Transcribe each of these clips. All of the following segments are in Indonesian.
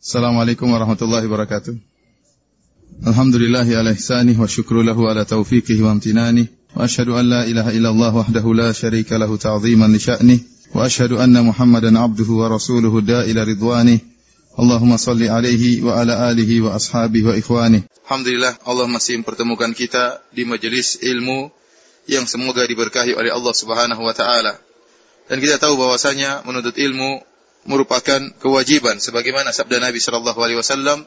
Assalamualaikum warahmatullahi wabarakatuh. Alhamdulillahi ala ihsanih wa syukru lahu ala taufiqihi wa amtinanih. Wa ashhadu an la ilaha illallah wahdahu la syarika lahu ta'ziman li. Wa ashhadu anna Muhammadan abduhu wa rasuluhu da'ila ridwanih. Allahumma salli alaihi wa ala alihi wa ashabihi wa ikhwanih. Alhamdulillah Allah masih mempertemukan kita di majelis ilmu yang semoga diberkahi oleh Allah Subhanahu wa taala. Dan kita tahu bahwasanya menuntut ilmu merupakan kewajiban sebagaimana sabda Nabi sallallahu alaihi wasallam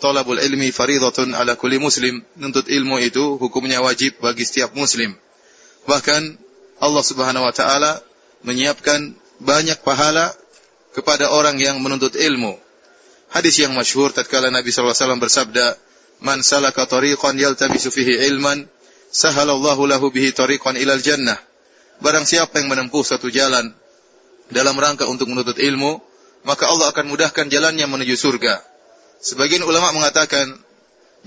talabul ilmi faridatun ala kulli muslim. Menuntut ilmu itu hukumnya wajib bagi setiap muslim. Bahkan Allah Subhanahu wa taala menyiapkan banyak pahala kepada orang yang menuntut ilmu. Hadis yang masyhur tatkala Nabi sallallahu alaihi wasallam bersabda man salaka tariqan yaltamisu fihi ilman sahalallahu lahu bihi tariqan ilal jannah. Barang siapa yang menempuh satu jalan dalam rangka untuk menuntut ilmu, maka Allah akan mudahkan jalannya menuju surga. Sebagian ulama mengatakan,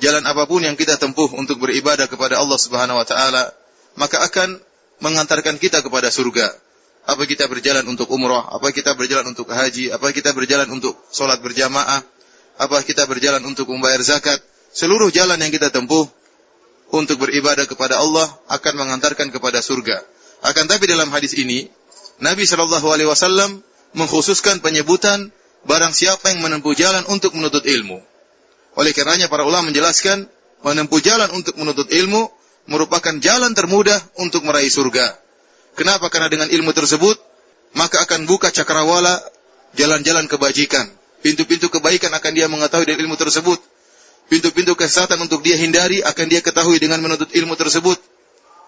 jalan apa pun yang kita tempuh untuk beribadah kepada Allah Subhanahu wa taala, maka akan mengantarkan kita kepada surga. Apa kita berjalan untuk umrah, apa kita berjalan untuk haji, apa kita berjalan untuk solat berjamaah, apa kita berjalan untuk membayar zakat, seluruh jalan yang kita tempuh untuk beribadah kepada Allah akan mengantarkan kepada surga. Akan tapi dalam hadis ini Nabi Shallallahu Alaihi Wasallam mengkhususkan penyebutan barang siapa yang menempuh jalan untuk menuntut ilmu. Oleh karenanya para ulama menjelaskan menempuh jalan untuk menuntut ilmu merupakan jalan termudah untuk meraih surga. Kenapa? Karena dengan ilmu tersebut maka akan buka cakrawala jalan-jalan kebajikan. Pintu-pintu kebaikan akan dia mengetahui dari ilmu tersebut. Pintu-pintu kesesatan untuk dia hindari akan dia ketahui dengan menuntut ilmu tersebut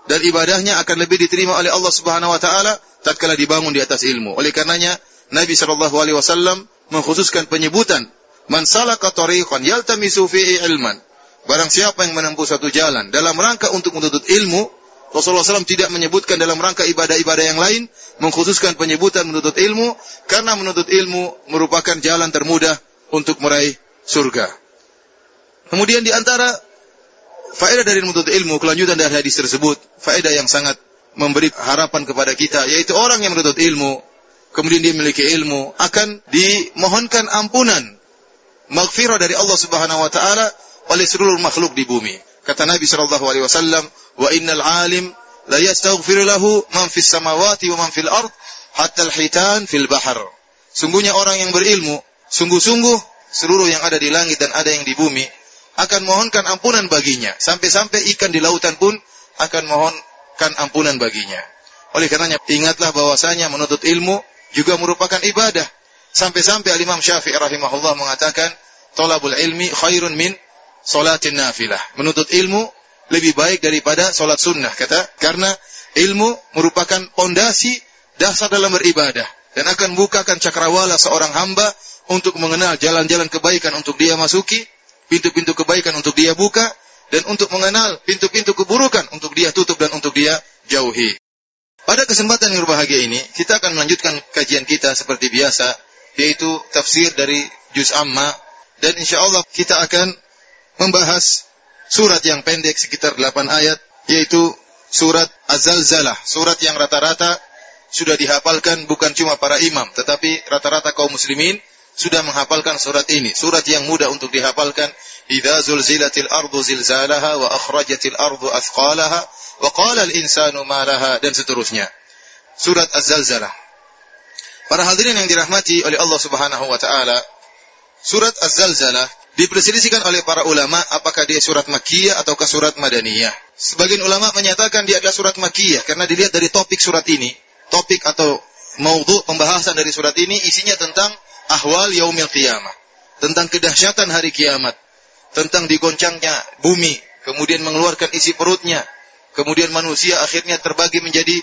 dan ibadahnya akan lebih diterima oleh Allah Subhanahu wa taala tatkala dibangun di atas ilmu. Oleh karenanya Nabi sallallahu alaihi wasallam mengkhususkan penyebutan man salaka tariqan yaltamisu fihi ilman. Barang siapa yang menempuh satu jalan dalam rangka untuk menuntut ilmu, Rasulullah SAW tidak menyebutkan dalam rangka ibadah-ibadah yang lain, mengkhususkan penyebutan menuntut ilmu, karena menuntut ilmu merupakan jalan termudah untuk meraih surga. Kemudian di antara faedah dari menuntut ilmu, kelanjutan dari hadis tersebut, faedah yang sangat memberi harapan kepada kita, yaitu orang yang menuntut ilmu, kemudian dia memiliki ilmu, akan dimohonkan ampunan, maghfirah dari Allah Subhanahu wa taala oleh seluruh makhluk di bumi. Kata Nabi sallallahu alaihi wasallam, "Wa innal alim la yastaghfir lahu man fis samawati wa man fil ard hatta al-hitan fil bahr." Sungguhnya orang yang berilmu, sungguh-sungguh seluruh yang ada di langit dan ada yang di bumi akan mohonkan ampunan baginya. Sampai-sampai ikan di lautan pun akan mohonkan ampunan baginya. Oleh karenanya ingatlah bahwasanya menuntut ilmu juga merupakan ibadah. Sampai-sampai Al-Imam Syafi'i rahimahullah mengatakan, "Thalabul ilmi khairun min salatin nafilah." Menuntut ilmu lebih baik daripada salat sunnah kata karena ilmu merupakan pondasi dasar dalam beribadah dan akan bukakan cakrawala seorang hamba untuk mengenal jalan-jalan kebaikan untuk dia masuki pintu-pintu kebaikan untuk dia buka dan untuk mengenal pintu-pintu keburukan untuk dia tutup dan untuk dia jauhi. Pada kesempatan yang berbahagia ini, kita akan melanjutkan kajian kita seperti biasa, yaitu tafsir dari Juz Amma, dan insya Allah kita akan membahas surat yang pendek sekitar 8 ayat, yaitu surat Az-Zalzalah, surat yang rata-rata sudah dihafalkan bukan cuma para imam, tetapi rata-rata kaum muslimin sudah menghafalkan surat ini. Surat yang mudah untuk dihafalkan. Idza zulzilatil ardu zilzalaha wa akhrajatil ardu athqalaha wa qala al-insanu ma laha dan seterusnya. Surat Az-Zalzalah. Para hadirin yang dirahmati oleh Allah Subhanahu wa taala, surat Az-Zalzalah diperselisihkan oleh para ulama apakah dia surat Makkiyah ataukah surat Madaniyah. Sebagian ulama menyatakan dia adalah surat Makkiyah karena dilihat dari topik surat ini, topik atau maudhu pembahasan dari surat ini isinya tentang ahwal yaumil qiyamah. Tentang kedahsyatan hari kiamat. Tentang digoncangnya bumi. Kemudian mengeluarkan isi perutnya. Kemudian manusia akhirnya terbagi menjadi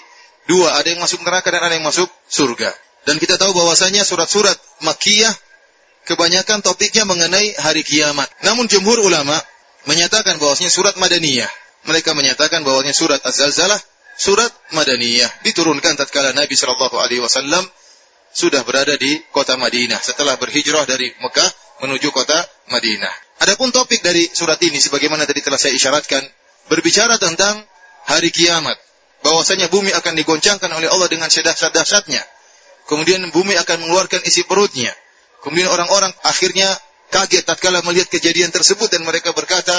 dua. Ada yang masuk neraka dan ada yang masuk surga. Dan kita tahu bahwasanya surat-surat Makkiyah kebanyakan topiknya mengenai hari kiamat. Namun jumhur ulama menyatakan bahwasanya surat Madaniyah. Mereka menyatakan bahwasanya surat Az-Zalzalah surat Madaniyah diturunkan tatkala Nabi sallallahu alaihi wasallam sudah berada di kota Madinah setelah berhijrah dari Mekah menuju kota Madinah. Adapun topik dari surat ini sebagaimana tadi telah saya isyaratkan berbicara tentang hari kiamat. Bahwasanya bumi akan digoncangkan oleh Allah dengan sedahsyat-dahsyatnya. Kemudian bumi akan mengeluarkan isi perutnya. Kemudian orang-orang akhirnya kaget tatkala melihat kejadian tersebut dan mereka berkata,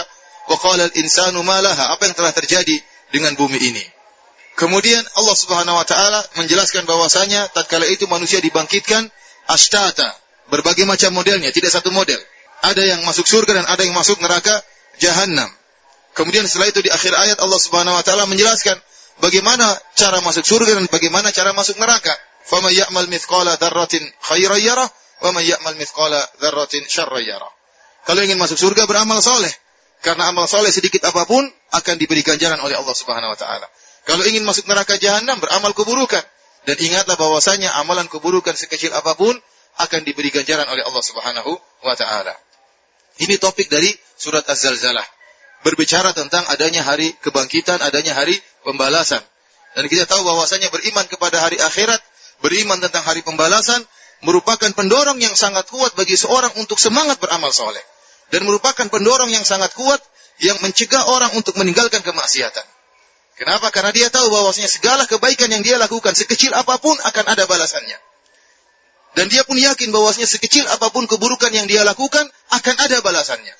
"Wa qala al-insanu ma laha?" Apa yang telah terjadi dengan bumi ini? Kemudian Allah Subhanahu wa taala menjelaskan bahwasanya tatkala itu manusia dibangkitkan astata, berbagai macam modelnya, tidak satu model. Ada yang masuk surga dan ada yang masuk neraka jahanam. Kemudian setelah itu di akhir ayat Allah Subhanahu wa taala menjelaskan bagaimana cara masuk surga dan bagaimana cara masuk neraka. Ya'mal mithqala dzarratin khairan yarah wa ya'mal mithqala dzarratin syarran. Kalau ingin masuk surga beramal soleh. Karena amal soleh sedikit apa pun akan diberi ganjaran oleh Allah Subhanahu wa taala. Kalau ingin masuk neraka jahanam beramal keburukan dan ingatlah bahwasanya amalan keburukan sekecil apa pun akan diberi ganjaran oleh Allah Subhanahu wa taala. Ini topik dari surat Az-Zalzalah. Berbicara tentang adanya hari kebangkitan, adanya hari pembalasan. Dan kita tahu bahwasanya beriman kepada hari akhirat, beriman tentang hari pembalasan merupakan pendorong yang sangat kuat bagi seorang untuk semangat beramal soleh. Dan merupakan pendorong yang sangat kuat yang mencegah orang untuk meninggalkan kemaksiatan. Kenapa? Karena dia tahu bahwasanya segala kebaikan yang dia lakukan, sekecil apa pun akan ada balasannya. Dan dia pun yakin bahwasanya sekecil apa pun keburukan yang dia lakukan, akan ada balasannya.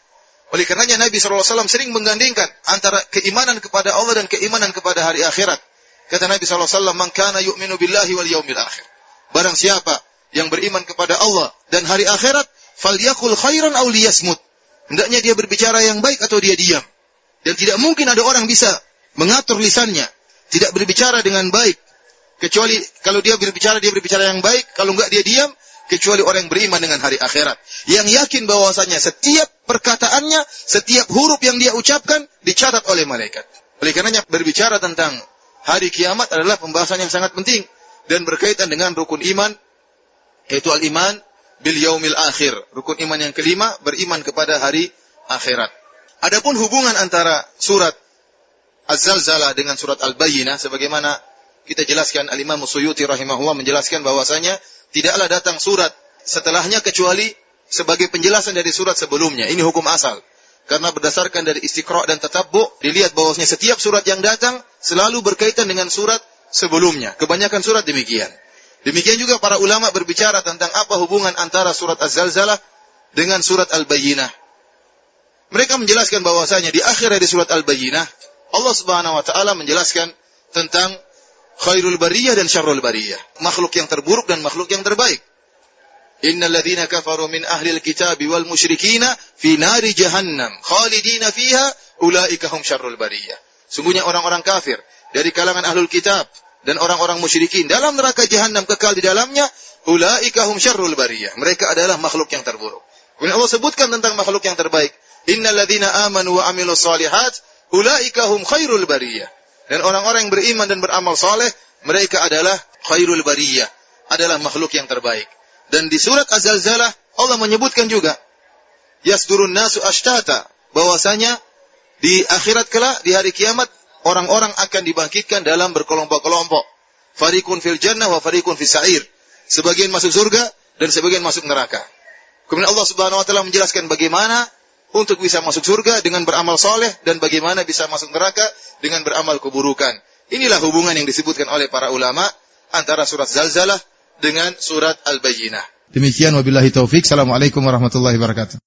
Oleh karenanya Nabi SAW sering menggandingkan antara keimanan kepada Allah dan keimanan kepada hari akhirat. Kata Nabi SAW, Man kana yu'minu billahi wal yaumil akhir. Barang siapa yang beriman kepada Allah dan hari akhirat, falyakul khairan aw liyasmut. Hendaknya dia berbicara yang baik atau dia diam. Dan tidak mungkin ada orang bisa mengatur lisannya, tidak berbicara dengan baik. Kecuali kalau dia berbicara, dia berbicara yang baik. Kalau enggak dia diam, kecuali orang yang beriman dengan hari akhirat. Yang yakin bahwasanya setiap perkataannya, setiap huruf yang dia ucapkan, dicatat oleh malaikat. Oleh karenanya berbicara tentang hari kiamat adalah pembahasan yang sangat penting. Dan berkaitan dengan rukun iman yaitu al-iman bil yaumil akhir. Rukun iman yang kelima beriman kepada hari akhirat. Adapun hubungan antara surat Az-Zalzalah dengan surat Al-Bayyinah sebagaimana kita jelaskan Al-Imam Suyuti rahimahullah menjelaskan bahwasanya tidaklah datang surat setelahnya kecuali sebagai penjelasan dari surat sebelumnya. Ini hukum asal. Karena berdasarkan dari istiqra' dan tatabbu' dilihat bahwasanya setiap surat yang datang selalu berkaitan dengan surat sebelumnya. Kebanyakan surat demikian. Demikian juga para ulama berbicara tentang apa hubungan antara surat Az-Zalzalah dengan surat Al-Bayyinah. Mereka menjelaskan bahwasanya di akhir dari surat Al-Bayyinah Allah Subhanahu wa taala menjelaskan tentang khairul bariyah dan syarrul bariyah, makhluk yang terburuk dan makhluk yang terbaik. Innal ladzina kafaru min ahli al-kitab wal musyrikina fi nari jahannam. Khalidina fiha ulaika hum syarrul bariyah. Sungguhnya orang-orang kafir dari kalangan ahlul kitab dan orang-orang musyrikin dalam neraka jahanam kekal di dalamnya ulaika hum syarrul bariyah. Mereka adalah makhluk yang terburuk. Kemudian Allah sebutkan tentang makhluk yang terbaik. Innal ladzina amanu wa amilus solihat ulaika hum khairul bariyah dan orang-orang yang beriman dan beramal saleh mereka adalah khairul bariyah adalah makhluk yang terbaik dan di surat Az-Zalzalah Allah menyebutkan juga yasdurun nasu ashtata bahwasanya di akhirat kelak di hari kiamat orang-orang akan dibangkitkan dalam berkelompok-kelompok. Farikun fil jannah wa farikun fil sa'ir. Sebagian masuk surga dan sebagian masuk neraka. Kemudian Allah Subhanahu wa taala menjelaskan bagaimana untuk bisa masuk surga dengan beramal soleh dan bagaimana bisa masuk neraka dengan beramal keburukan. Inilah hubungan yang disebutkan oleh para ulama antara surat Zalzalah dengan surat Al-Bayyinah. Demikian wabillahi taufik. Assalamualaikum warahmatullahi wabarakatuh.